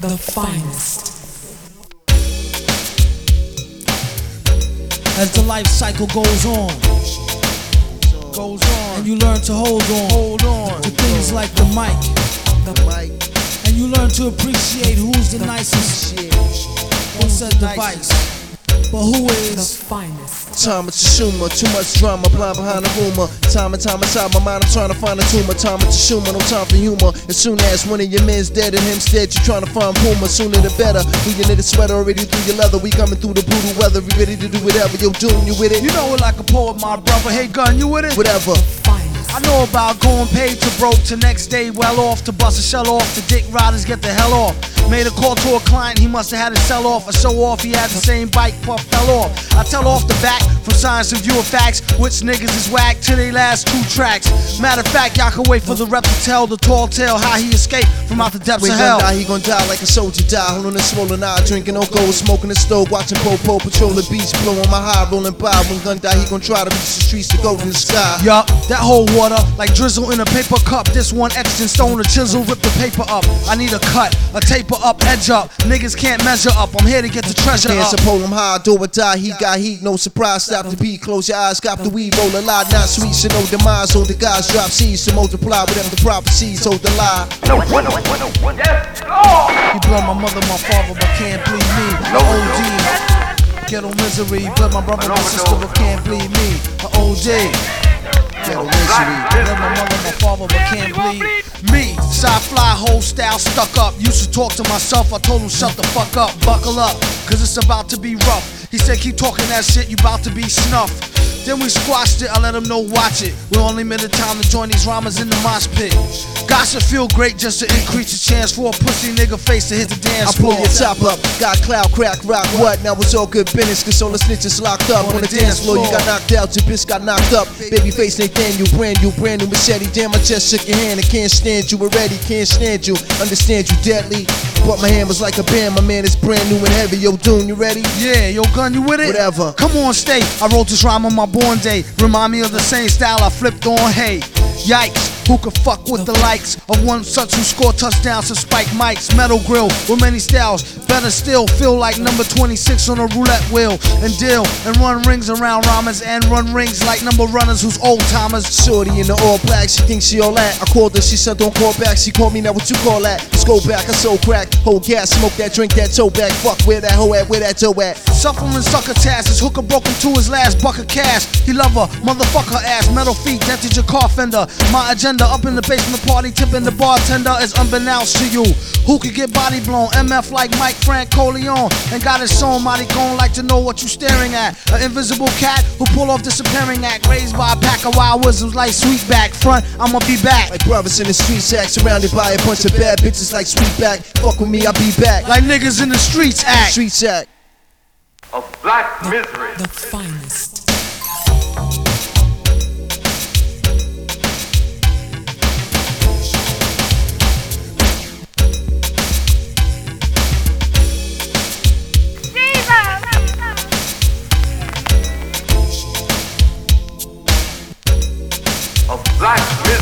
The finest. As the life cycle goes on, Goes on. and you learn to hold on hold on. to things like the mic, Mike. and you learn to appreciate who's the nicest on said device, but who is The is finest. Time to Tashuma, too much drama, blind behind the rumor. Time and time inside my mind, I'm trying to find a tumor. Time to Tashuma, no time for humor. As soon as one of your men's dead and him's dead, you trying to find Puma. Sooner the better. We in the sweater already through your leather. We coming through the brutal weather. We ready to do whatever. Yo, doing you with it? You know it like a poet, my brother. Hey, gun, you with it? Whatever. I know about going paid to broke to next day well off to bust a shell off to dick riders get the hell off. Made a call to a client, he must have had to sell off A show off. He had the same bike, puff fell off. I tell off the back from science and view of facts, which niggas is whack to they last two tracks. Matter of fact, y'all can wait for the rep to tell the tall tale how he escaped from out the depths When of hell. die, he gon' die like a soldier die. Holding a swollen eye, drinking no gold, smoking the stove, watching Popo patrol the beach, blowing my high, rolling by. When gun die, he gon' try to reach the streets to go to the sky. Yup, that whole water like drizzle in a paper cup. This one extra stone, a chisel, rip the paper up. I need a cut, a taper up, edge up. Niggas can't measure up. I'm here to get the treasure Hands up. up, hold him high, do or die. He got heat, no surprise. Stop the beat, close your eyes, got the weed, roll a lot, not sweet, so no demise. Hold the guys, drop seeds to multiply whatever the prophecies. Hold the lie. He blow my mother, my father, but can't bleed me. No, OD. Ghetto misery, but my brother, my sister, but can't bleed me. A OD. Misery. Love my mother, my father, but can't bleed me. Side fly, whole style stuck up. Used to talk to myself, I told him shut the fuck up, buckle up, cause it's about to be rough. He said keep talking that shit, you about to be snuffed. Then we squashed it, I let him know watch it. We only made the time to join these rhymers in the mosh pit. Gossip feel great just to increase the chance for a pussy nigga face to hit the dance floor. I pull floor. your top up, got cloud, crack, rock, what? Now it's all good business, cause all the snitches locked up. On the dance floor, you got knocked out, your bitch got knocked up. Baby Babyface Nathaniel, brand new, brand new machete. Damn, I just shook your hand, I can't stand you already, can't stand you. Understand you deadly. But my hand was like a band, my man is brand new and heavy. Yo, Doom, you ready? Yeah, yo, gun, you with it? Whatever. Come on, stay. I wrote this rhyme on my born day. Remind me of the same style I flipped on. Hey, yikes. Who could fuck with the likes of one such who scored touchdowns to spike mics? Metal grill with many styles. Better still, feel like number 26 on a roulette wheel. And deal and run rings around rhymers and run rings like number runners who's old timers. Shorty in the all black, she thinks she all that. I called her, she said don't call back. She called me, now what you call that? Let's go back, I so crack. Hold gas, smoke that, drink that, toe back. Fuck, where that hoe at, where that toe at? Suffering sucker task. His hooker broke him to his last buck of cash. He love her, motherfucker ass, metal feet, dented your car fender. My agenda up in the basement party, tipping the bartender is unbeknownst to you. Who could get body blown? MF like Mike Frank Corleone. And got his song, mighty gone like to know what you staring at. An invisible cat who pull off disappearing act. Raised by a pack of wild wisdoms like Sweetback. Front, I'ma be back. Like brothers in the streets act, surrounded by a bunch of bad bitches like Sweetback. Fuck with me, I'll be back. Like niggas in the streets act. Streets act. of black misery. The finest. of black men.